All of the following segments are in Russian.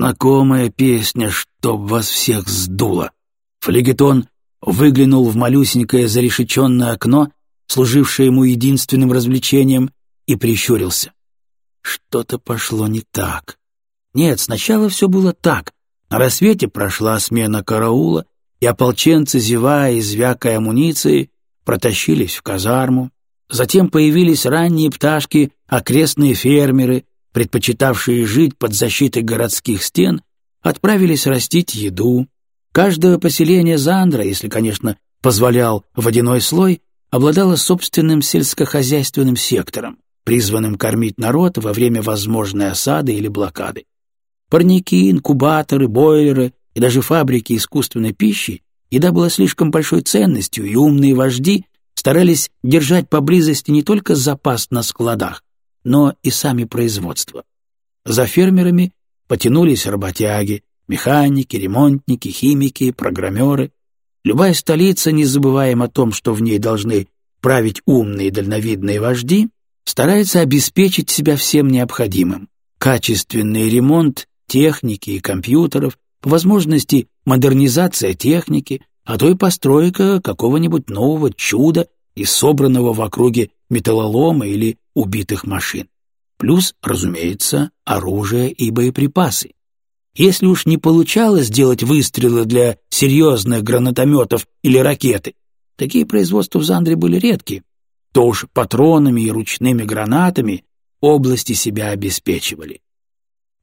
Знакомая песня, чтоб вас всех сдуло. Флегетон выглянул в малюсенькое зарешеченное окно, служившее ему единственным развлечением, и прищурился. Что-то пошло не так. Нет, сначала все было так. На рассвете прошла смена караула, и ополченцы, зевая и звякая амуницией, протащились в казарму. Затем появились ранние пташки, окрестные фермеры, предпочитавшие жить под защитой городских стен, отправились растить еду. Каждое поселение Зандра, если, конечно, позволял водяной слой, обладало собственным сельскохозяйственным сектором, призванным кормить народ во время возможной осады или блокады. Парники, инкубаторы, бойлеры и даже фабрики искусственной пищи еда была слишком большой ценностью, и умные вожди старались держать поблизости не только запас на складах, но и сами производства. За фермерами потянулись работяги, механики, ремонтники, химики, программеры. Любая столица, не забываем о том, что в ней должны править умные дальновидные вожди, старается обеспечить себя всем необходимым. Качественный ремонт техники и компьютеров, по возможности модернизация техники, а то и постройка какого-нибудь нового чуда из собранного в округе металлолома или убитых машин. Плюс, разумеется, оружие и боеприпасы. Если уж не получалось сделать выстрелы для серьезных гранатометов или ракеты, такие производства в Зандре были редки, то уж патронами и ручными гранатами области себя обеспечивали.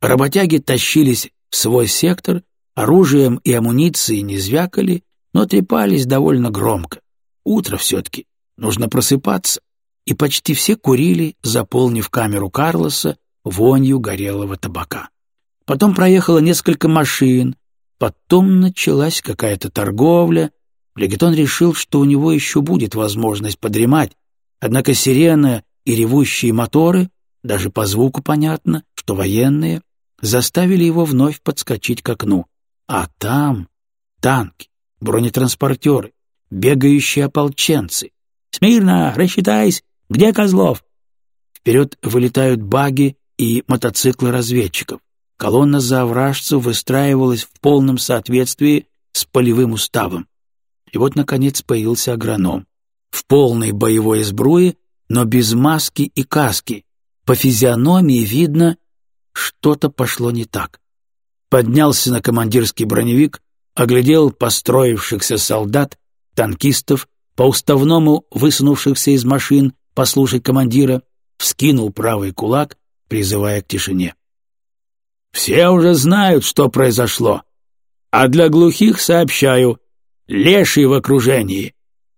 Работяги тащились в свой сектор, оружием и амуницией не звякали, но трепались довольно громко. Утро все-таки, нужно просыпаться и почти все курили, заполнив камеру Карлоса вонью горелого табака. Потом проехало несколько машин, потом началась какая-то торговля. Легетон решил, что у него еще будет возможность подремать, однако сирена и ревущие моторы, даже по звуку понятно, что военные, заставили его вновь подскочить к окну. А там танки, бронетранспортеры, бегающие ополченцы. «Смирно! Рассчитайся! Где Козлов?» Вперед вылетают баги и мотоциклы разведчиков. Колонна завражцев выстраивалась в полном соответствии с полевым уставом. И вот, наконец, появился агроном. В полной боевой сбруе, но без маски и каски. По физиономии видно, что-то пошло не так. Поднялся на командирский броневик, оглядел построившихся солдат, танкистов, по уставному высунувшихся из машин послушать командира, вскинул правый кулак, призывая к тишине. «Все уже знают, что произошло, а для глухих сообщаю, леший в окружении.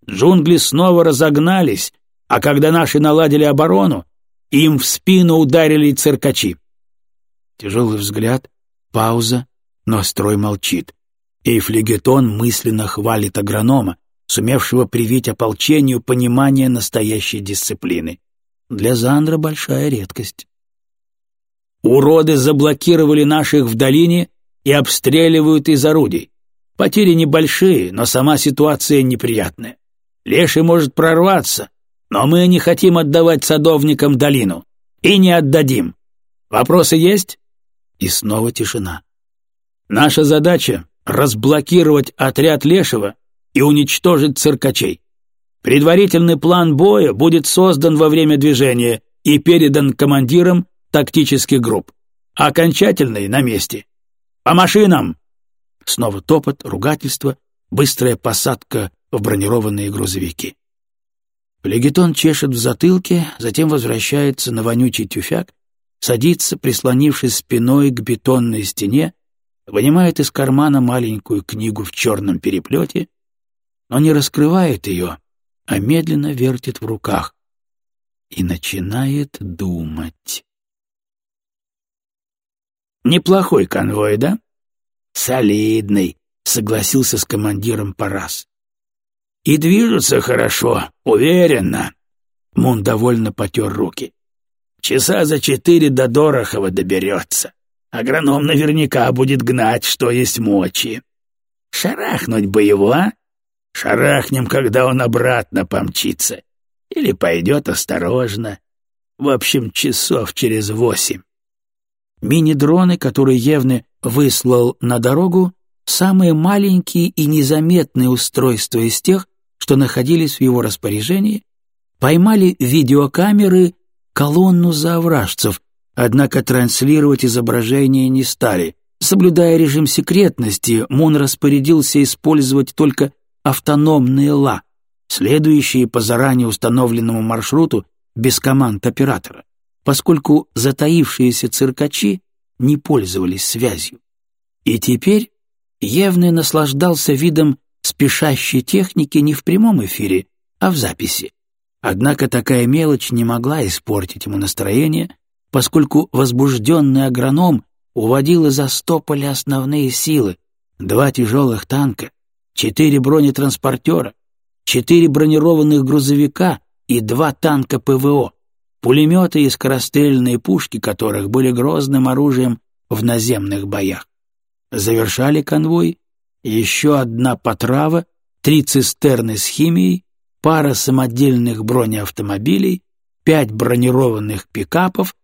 Джунгли снова разогнались, а когда наши наладили оборону, им в спину ударили циркачи». Тяжелый взгляд, пауза, но строй молчит. И флегетон мысленно хвалит агронома, сумевшего привить ополчению понимание настоящей дисциплины. Для Зандра большая редкость. Уроды заблокировали наших в долине и обстреливают из орудий. Потери небольшие, но сама ситуация неприятная. Леший может прорваться, но мы не хотим отдавать садовникам долину. И не отдадим. Вопросы есть? И снова тишина. Наша задача — разблокировать отряд Лешего и уничтожить циркачей. Предварительный план боя будет создан во время движения и передан командирам тактических групп. Окончательный на месте. По машинам! Снова топот, ругательство, быстрая посадка в бронированные грузовики. Легетон чешет в затылке, затем возвращается на вонючий тюфяк, садится, прислонившись спиной к бетонной стене, вынимает из кармана маленькую книгу в черном переплете но не раскрывает ее, а медленно вертит в руках и начинает думать. «Неплохой конвой, да?» «Солидный», — согласился с командиром Парас. «И движутся хорошо, уверенно». Мун довольно потер руки. «Часа за четыре до Дорохова доберется. Агроном наверняка будет гнать, что есть мочи. Шарахнуть бы его, а? Шарахнем, когда он обратно помчится. Или пойдет осторожно. В общем, часов через восемь. Мини-дроны, которые Евны выслал на дорогу самые маленькие и незаметные устройства из тех, что находились в его распоряжении, поймали видеокамеры колонну завражцев, однако транслировать изображение не стали. Соблюдая режим секретности, Мун распорядился использовать только автономные ла, следующие по заранее установленному маршруту без команд оператора, поскольку затаившиеся циркачи не пользовались связью. И теперь Евный наслаждался видом спешащей техники не в прямом эфире, а в записи. Однако такая мелочь не могла испортить ему настроение, поскольку возбужденный агроном уводил из Астополя основные силы, два тяжелых танка, четыре бронетранспортера, четыре бронированных грузовика и два танка ПВО, пулеметы и скорострельные пушки которых были грозным оружием в наземных боях. Завершали конвой еще одна потрава, три цистерны с химией, пара самодельных бронеавтомобилей, пять бронированных пикапов,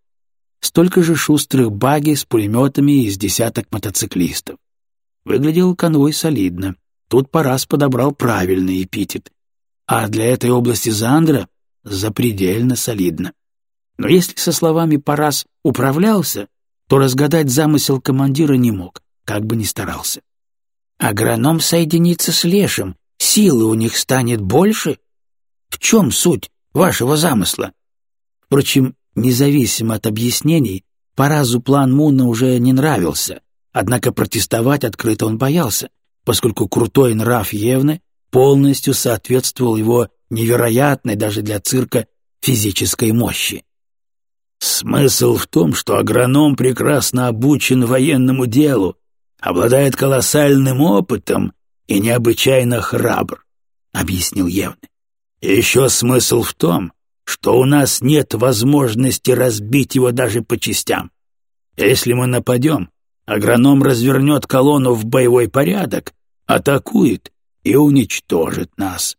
столько же шустрых баги с пулеметами из десяток мотоциклистов. Выглядел конвой солидно. Тут Парас подобрал правильный эпитет. А для этой области Зандра запредельно солидно. Но если со словами Парас управлялся, то разгадать замысел командира не мог, как бы ни старался. Агроном соединится с Лешим, силы у них станет больше? В чем суть вашего замысла? Впрочем, независимо от объяснений, Паразу план Муна уже не нравился, однако протестовать открыто он боялся, поскольку крутой нрав Евны полностью соответствовал его невероятной даже для цирка физической мощи. Смысл в том, что агроном прекрасно обучен военному делу, обладает колоссальным опытом и необычайно храбр, — объяснил Евны. Еще смысл в том, что у нас нет возможности разбить его даже по частям. Если мы нападем, агроном развернет колонну в боевой порядок, атакует и уничтожит нас.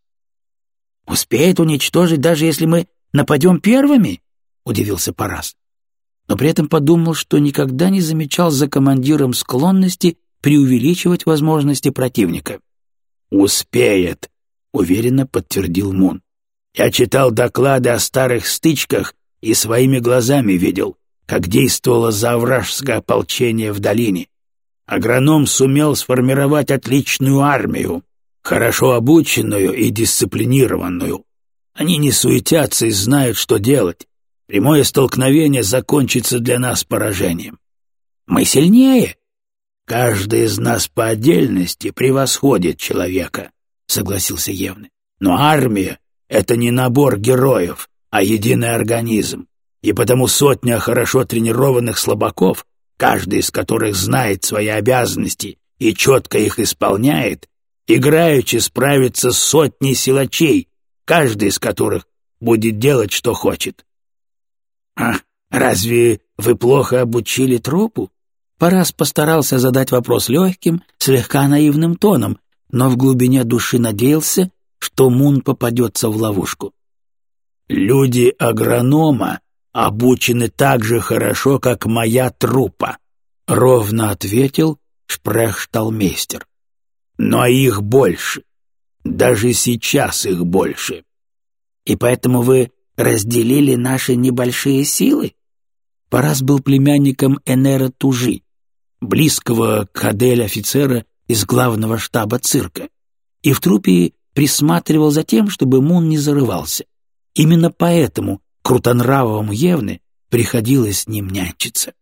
«Успеет уничтожить, даже если мы нападем первыми?» — удивился Парас. Но при этом подумал, что никогда не замечал за командиром склонности преувеличивать возможности противника. «Успеет», — уверенно подтвердил Мун. «Я читал доклады о старых стычках и своими глазами видел, как действовало завражское ополчение в долине. Агроном сумел сформировать отличную армию, хорошо обученную и дисциплинированную. Они не суетятся и знают, что делать. Прямое столкновение закончится для нас поражением. Мы сильнее. Каждый из нас по отдельности превосходит человека, согласился Евны. Но армия — это не набор героев, а единый организм. И потому сотня хорошо тренированных слабаков, каждый из которых знает свои обязанности и четко их исполняет, играючи справится с сотней силачей, каждый из которых будет делать, что хочет. «А разве вы плохо обучили трупу?» Парас постарался задать вопрос легким, слегка наивным тоном, но в глубине души надеялся, что Мун попадется в ловушку. «Люди агронома обучены так же хорошо, как моя трупа», — ровно ответил шпрехшталмейстер. «Но их больше. Даже сейчас их больше. И поэтому вы разделили наши небольшие силы? Парас был племянником Энера Тужи, близкого к Адель офицера из главного штаба цирка, и в трупе присматривал за тем, чтобы Мун не зарывался. Именно поэтому крутонравовому Евне приходилось с ним нянчиться.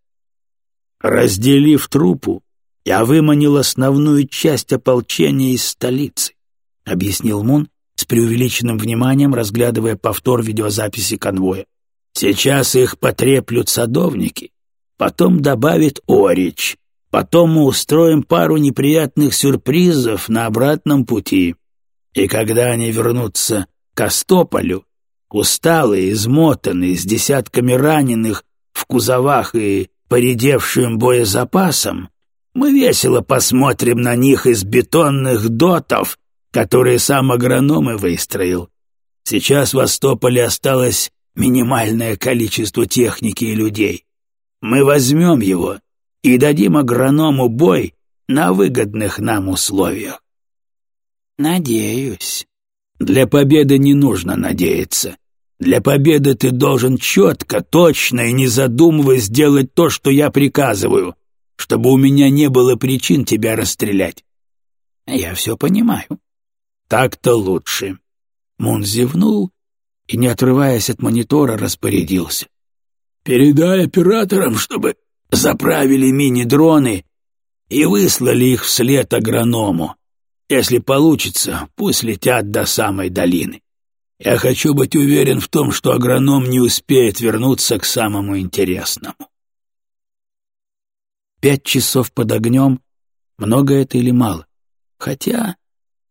Разделив трупу, я выманил основную часть ополчения из столицы, — объяснил Мун, с преувеличенным вниманием разглядывая повтор видеозаписи конвоя. «Сейчас их потреплют садовники, потом добавит Орич, потом мы устроим пару неприятных сюрпризов на обратном пути. И когда они вернутся к Остополю, усталые, измотанные, с десятками раненых в кузовах и поредевшим боезапасом, мы весело посмотрим на них из бетонных дотов которые сам агроном и выстроил. Сейчас в Остополе осталось минимальное количество техники и людей. Мы возьмем его и дадим агроному бой на выгодных нам условиях. Надеюсь. Для победы не нужно надеяться. Для победы ты должен четко, точно и не задумываясь сделать то, что я приказываю, чтобы у меня не было причин тебя расстрелять. Я все понимаю. Так-то лучше. Мун зевнул и, не отрываясь от монитора, распорядился. Передай операторам, чтобы заправили мини-дроны и выслали их вслед агроному. Если получится, пусть летят до самой долины. Я хочу быть уверен в том, что агроном не успеет вернуться к самому интересному. Пять часов под огнем — много это или мало? Хотя...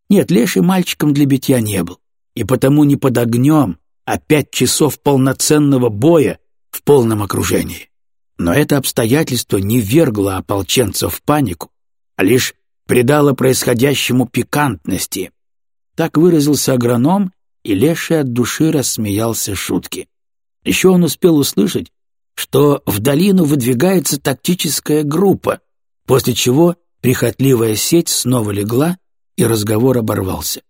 Нет, Леший мальчиком для битья не был, и потому не под огнем, а пять часов полноценного боя в полном окружении. Но это обстоятельство не вергло ополченцев в панику, а лишь придало происходящему пикантности. Так выразился агроном, и Леший от души рассмеялся шутки. Еще он успел услышать, что в долину выдвигается тактическая группа, после чего прихотливая сеть снова легла, и разговор оборвался.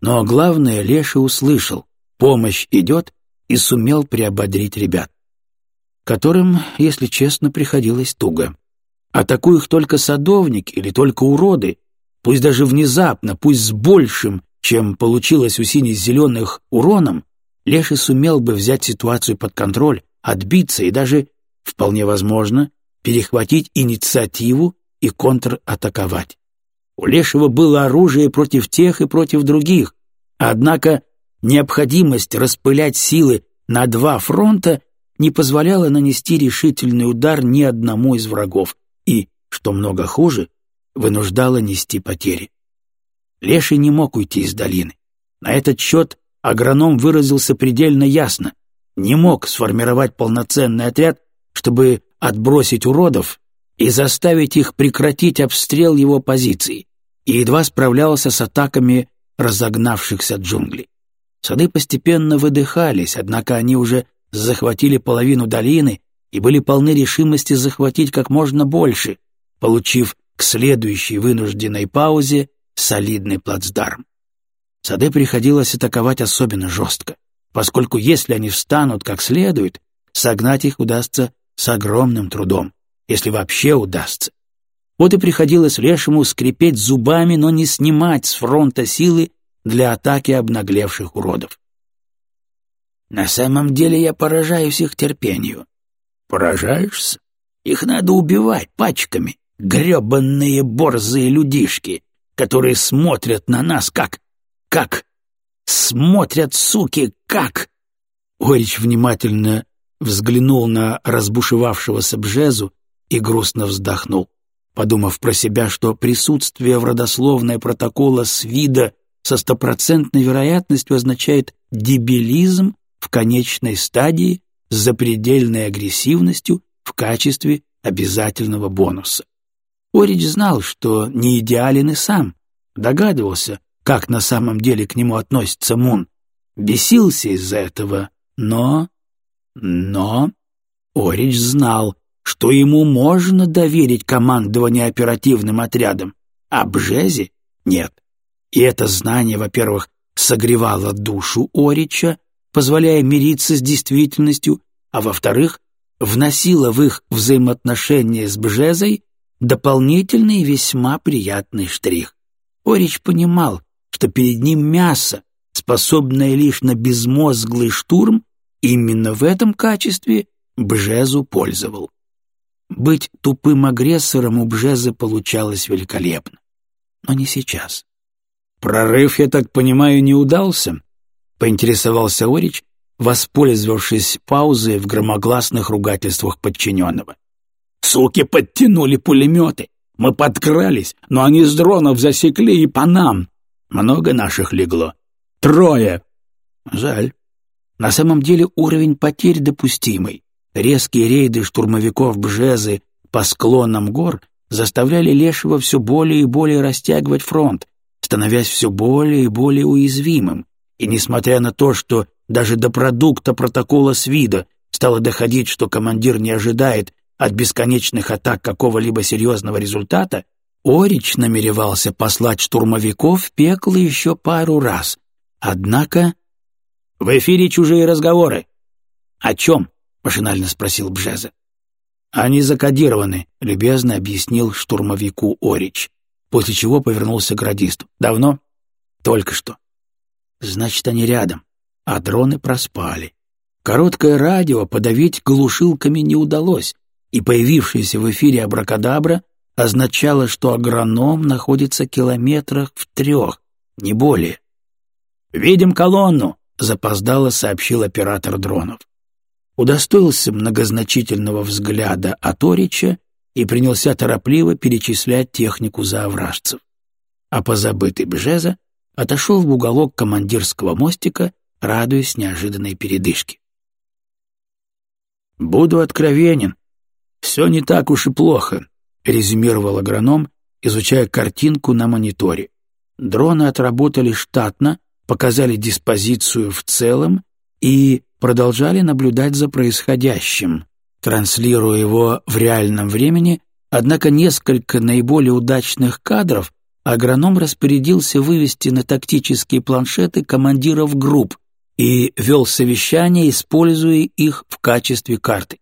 Но главное Леший услышал, помощь идет, и сумел приободрить ребят которым, если честно, приходилось туго. Атакуя их только садовник или только уроды, пусть даже внезапно, пусть с большим, чем получилось у сине-зеленых уроном, Леший сумел бы взять ситуацию под контроль, отбиться и даже, вполне возможно, перехватить инициативу и контратаковать. У Лешего было оружие против тех и против других, однако необходимость распылять силы на два фронта не позволяла нанести решительный удар ни одному из врагов что много хуже, вынуждала нести потери. Леший не мог уйти из долины. На этот счет агроном выразился предельно ясно. Не мог сформировать полноценный отряд, чтобы отбросить уродов и заставить их прекратить обстрел его позиций, и едва справлялся с атаками разогнавшихся джунглей. Сады постепенно выдыхались, однако они уже захватили половину долины и были полны решимости захватить как можно больше, получив к следующей вынужденной паузе солидный плацдарм. Сады приходилось атаковать особенно жестко, поскольку если они встанут как следует, согнать их удастся с огромным трудом, если вообще удастся. Вот и приходилось Лешему скрипеть зубами, но не снимать с фронта силы для атаки обнаглевших уродов. На самом деле я поражаюсь их терпению. Поражаешься? Их надо убивать пачками. Гребанные борзые людишки, которые смотрят на нас как... как... Смотрят, суки, как... Орич внимательно взглянул на разбушевавшегося Бжезу и грустно вздохнул, подумав про себя, что присутствие в родословной протокола с вида со стопроцентной вероятностью означает дебилизм в конечной стадии с запредельной агрессивностью в качестве обязательного бонуса. Орич знал, что не идеален и сам, догадывался, как на самом деле к нему относится Мун, бесился из-за этого, но... Но... Орич знал, что ему можно доверить командование оперативным отрядом, а Бжези нет. И это знание, во-первых, согревало душу Орича, позволяя мириться с действительностью, а во-вторых, вносила в их взаимоотношения с Бжезой дополнительный весьма приятный штрих. Орич понимал, что перед ним мясо, способное лишь на безмозглый штурм, именно в этом качестве Бжезу пользовал. Быть тупым агрессором у Бжезы получалось великолепно. Но не сейчас. «Прорыв, я так понимаю, не удался?» поинтересовался Орич, воспользовавшись паузой в громогласных ругательствах подчиненного. «Суки подтянули пулеметы. Мы подкрались, но они с дронов засекли и по нам. Много наших легло. Трое. Жаль. На самом деле уровень потерь допустимый. Резкие рейды штурмовиков Бжезы по склонам гор заставляли Лешего все более и более растягивать фронт, становясь все более и более уязвимым. И несмотря на то, что даже до продукта протокола СВИДа стало доходить, что командир не ожидает от бесконечных атак какого-либо серьезного результата, Орич намеревался послать штурмовиков в пекло еще пару раз. Однако... «В эфире чужие разговоры». «О чем?» — машинально спросил Бжеза. «Они закодированы», — любезно объяснил штурмовику Орич, после чего повернулся к радисту. «Давно?» «Только что». «Значит, они рядом, а дроны проспали». Короткое радио подавить глушилками не удалось, и появившаяся в эфире абракадабра означало, что агроном находится километрах в трех, не более. «Видим колонну!» — запоздало сообщил оператор дронов. Удостоился многозначительного взгляда от Орича и принялся торопливо перечислять технику заовражцев. А позабытый Бжеза отошел в уголок командирского мостика, радуясь неожиданной передышке. «Буду откровенен. Все не так уж и плохо», — резюмировал агроном, изучая картинку на мониторе. Дроны отработали штатно, показали диспозицию в целом и продолжали наблюдать за происходящим, транслируя его в реальном времени, однако несколько наиболее удачных кадров агроном распорядился вывести на тактические планшеты командиров групп, и вел совещание, используя их в качестве карты.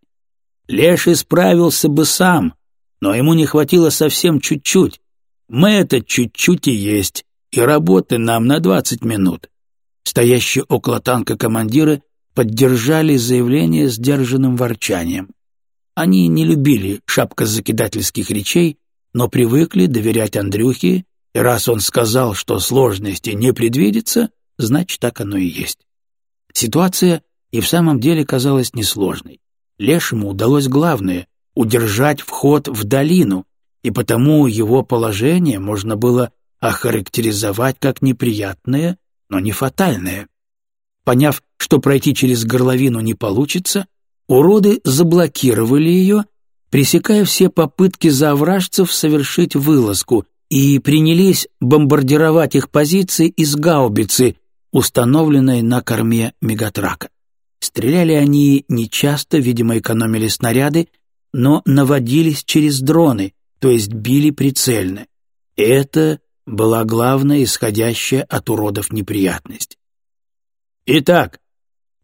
Леший справился бы сам, но ему не хватило совсем чуть-чуть. Мы это чуть-чуть и есть, и работы нам на двадцать минут. Стоящие около танка командиры поддержали заявление сдержанным ворчанием. Они не любили шапкозакидательских речей, но привыкли доверять Андрюхе, и раз он сказал, что сложности не предвидится, значит, так оно и есть. Ситуация и в самом деле казалась несложной. Лешему удалось главное — удержать вход в долину, и потому его положение можно было охарактеризовать как неприятное, но не фатальное. Поняв, что пройти через горловину не получится, уроды заблокировали ее, пресекая все попытки заовражцев совершить вылазку, и принялись бомбардировать их позиции из гаубицы, установленной на корме мегатрака. Стреляли они нечасто, видимо, экономили снаряды, но наводились через дроны, то есть били прицельно. Это была главная исходящая от уродов неприятность. Итак,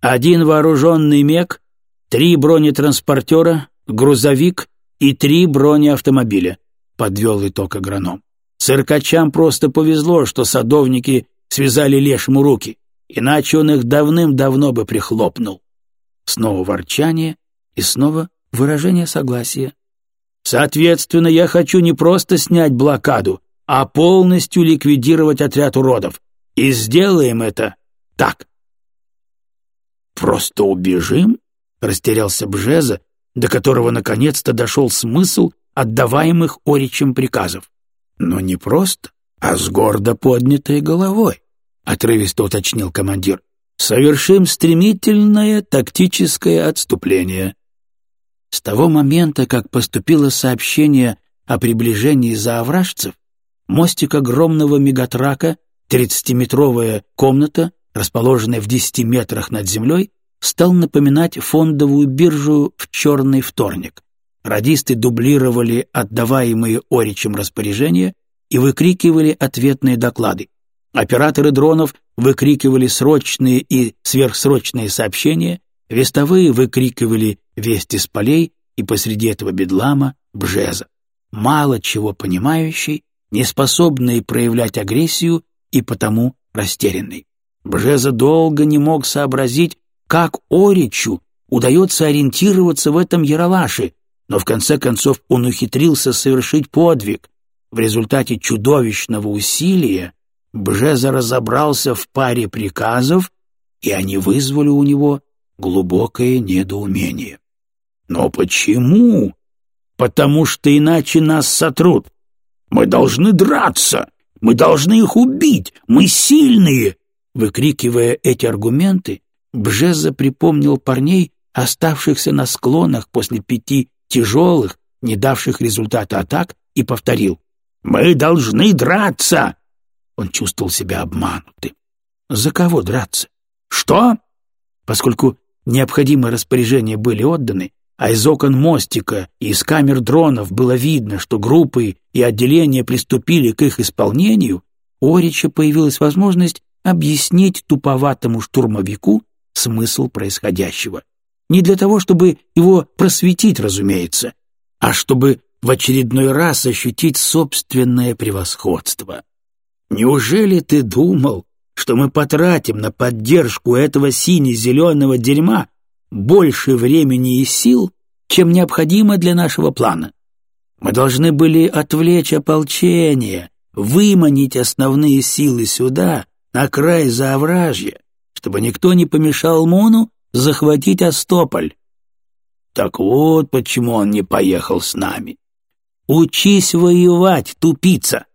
один вооруженный МЕК, три бронетранспортера, грузовик и три бронеавтомобиля, подвел итог агроном. Циркачам просто повезло, что садовники связали лешему руки, иначе он их давным-давно бы прихлопнул. Снова ворчание и снова выражение согласия. Соответственно, я хочу не просто снять блокаду, а полностью ликвидировать отряд уродов. И сделаем это так. «Просто убежим?» — растерялся Бжеза, до которого наконец-то дошел смысл отдаваемых Оричем приказов. «Но не просто а с гордо поднятой головой», — отрывисто уточнил командир. «Совершим стремительное тактическое отступление». С того момента, как поступило сообщение о приближении заовражцев, мостик огромного мегатрака, тридцатиметровая комната, расположенная в десяти метрах над землей, стал напоминать фондовую биржу в черный вторник. Радисты дублировали отдаваемые Оричем распоряжения и выкрикивали ответные доклады. Операторы дронов выкрикивали срочные и сверхсрочные сообщения, вестовые выкрикивали вести с полей, и посреди этого бедлама — Бжеза, мало чего понимающий, неспособный проявлять агрессию и потому растерянный. Бжеза долго не мог сообразить, как Оричу удается ориентироваться в этом яролаше, но в конце концов он ухитрился совершить подвиг, в результате чудовищного усилия Бжеза разобрался в паре приказов, и они вызвали у него глубокое недоумение. «Но почему?» «Потому что иначе нас сотрут. Мы должны драться, мы должны их убить, мы сильные!» Выкрикивая эти аргументы, Бжеза припомнил парней, оставшихся на склонах после пяти тяжелых, не давших результата атак, и повторил мы должны драться!» Он чувствовал себя обманутым. «За кого драться? Что?» Поскольку необходимые распоряжения были отданы, а из окон мостика и из камер дронов было видно, что группы и отделения приступили к их исполнению, у Орича появилась возможность объяснить туповатому штурмовику смысл происходящего. Не для того, чтобы его просветить, разумеется, а чтобы в очередной раз ощутить собственное превосходство. Неужели ты думал, что мы потратим на поддержку этого сине-зеленого дерьма больше времени и сил, чем необходимо для нашего плана? Мы должны были отвлечь ополчение, выманить основные силы сюда, на край заовражья, чтобы никто не помешал Мону захватить Остополь. Так вот почему он не поехал с нами. Учись воевать, тупица!»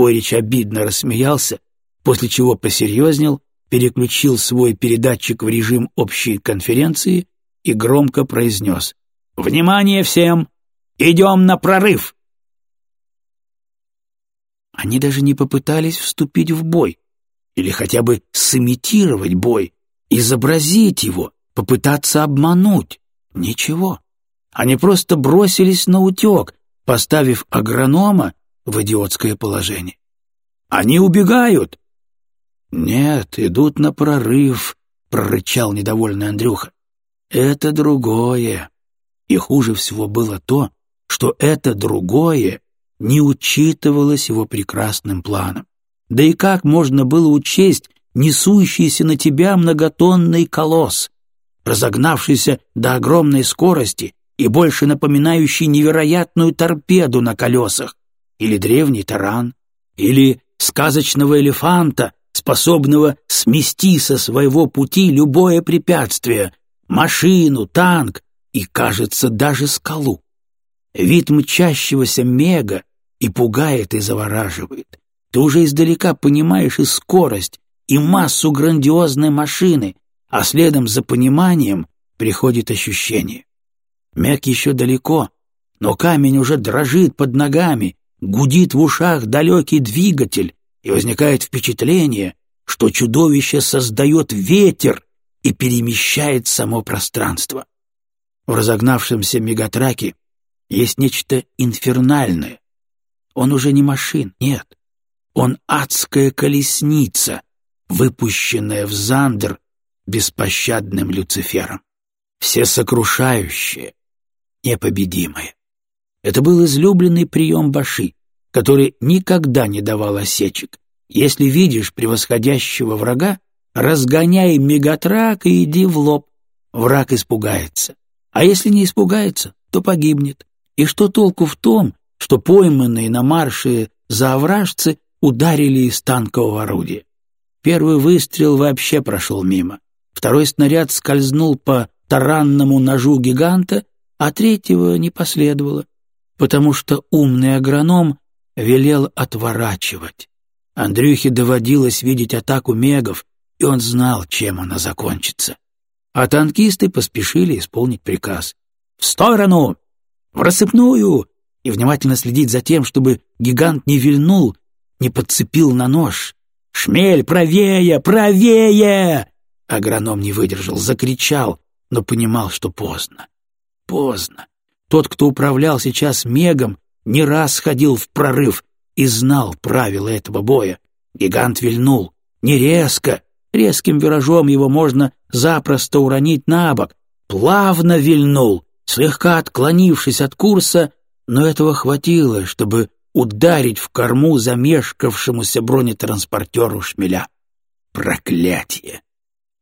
Орич обидно рассмеялся, после чего посерьезнел, переключил свой передатчик в режим общей конференции и громко произнес «Внимание всем! Идем на прорыв!» Они даже не попытались вступить в бой, или хотя бы сымитировать бой, изобразить его, попытаться обмануть. Ничего. Они просто бросились на утек, поставив агронома в идиотское положение. «Они убегают!» «Нет, идут на прорыв», — прорычал недовольный Андрюха. «Это другое». И хуже всего было то, что это другое не учитывалось его прекрасным планом. Да и как можно было учесть несущийся на тебя многотонный колосс, разогнавшийся до огромной скорости и больше напоминающий невероятную торпеду на колесах, или древний таран, или сказочного элефанта, способного смести со своего пути любое препятствие, машину, танк и, кажется, даже скалу. Вид мчащегося мега и пугает, и завораживает. Ты уже издалека понимаешь и скорость, и массу грандиозной машины, а следом за пониманием приходит ощущение. Мяк еще далеко, но камень уже дрожит под ногами, гудит в ушах далекий двигатель, и возникает впечатление, что чудовище создает ветер и перемещает само пространство. В разогнавшемся мегатраке есть нечто инфернальное. Он уже не машин, нет. Он адская колесница, выпущенная в Зандер беспощадным Люцифером. Всесокрушающее, непобедимое. Это был излюбленный прием Баши, который никогда не давал осечек. Если видишь превосходящего врага, разгоняй мегатрак и иди в лоб. Враг испугается. А если не испугается, то погибнет. И что толку в том, что пойманные на марше заовражцы ударили из танкового орудия? Первый выстрел вообще прошел мимо. Второй снаряд скользнул по таранному ножу гиганта а третьего не последовало, потому что умный агроном велел отворачивать. Андрюхе доводилось видеть атаку мегов, и он знал, чем она закончится. А танкисты поспешили исполнить приказ. «В сторону! В рассыпную!» и внимательно следить за тем, чтобы гигант не вильнул, не подцепил на нож. «Шмель, правее! Правее!» Агроном не выдержал, закричал, но понимал, что поздно. Поздно. Тот, кто управлял сейчас Мегом, не раз ходил в прорыв и знал правила этого боя. Гигант вильнул. Не резко. Резким виражом его можно запросто уронить на бок. Плавно вильнул, слегка отклонившись от курса, но этого хватило, чтобы ударить в корму замешкавшемуся бронетранспортеру шмеля. Проклятие!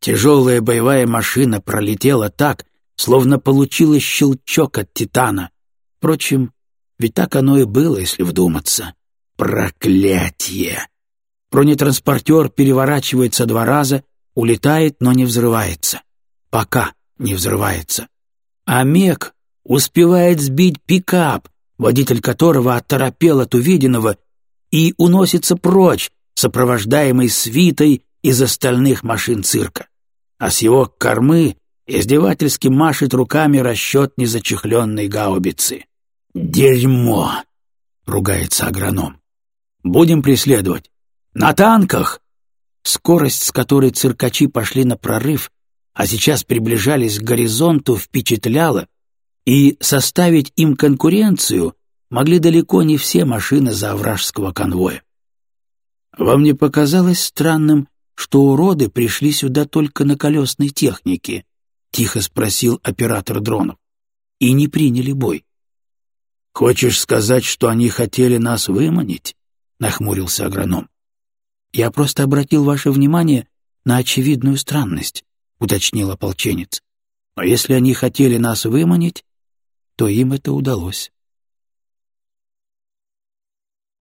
Тяжелая боевая машина пролетела так, словно получила щелчок от титана. Впрочем, ведь так оно и было, если вдуматься. Проклятие! Бронетранспортер переворачивается два раза, улетает, но не взрывается. Пока не взрывается. А Мек успевает сбить пикап, водитель которого оторопел от увиденного и уносится прочь, сопровождаемый свитой из остальных машин цирка. А с его кормы Издевательски машет руками расчет незачехленной гаубицы. «Дерьмо!» — ругается агроном. «Будем преследовать. На танках!» Скорость, с которой циркачи пошли на прорыв, а сейчас приближались к горизонту, впечатляла, И составить им конкуренцию могли далеко не все машины завражского конвоя. Вам не показалось странным, что уроды пришли сюда только на колесной технике? Тихо спросил оператор дронов. И не приняли бой. Хочешь сказать, что они хотели нас выманить? Нахмурился агроном. Я просто обратил ваше внимание на очевидную странность, уточнил ополченец. Но если они хотели нас выманить, то им это удалось.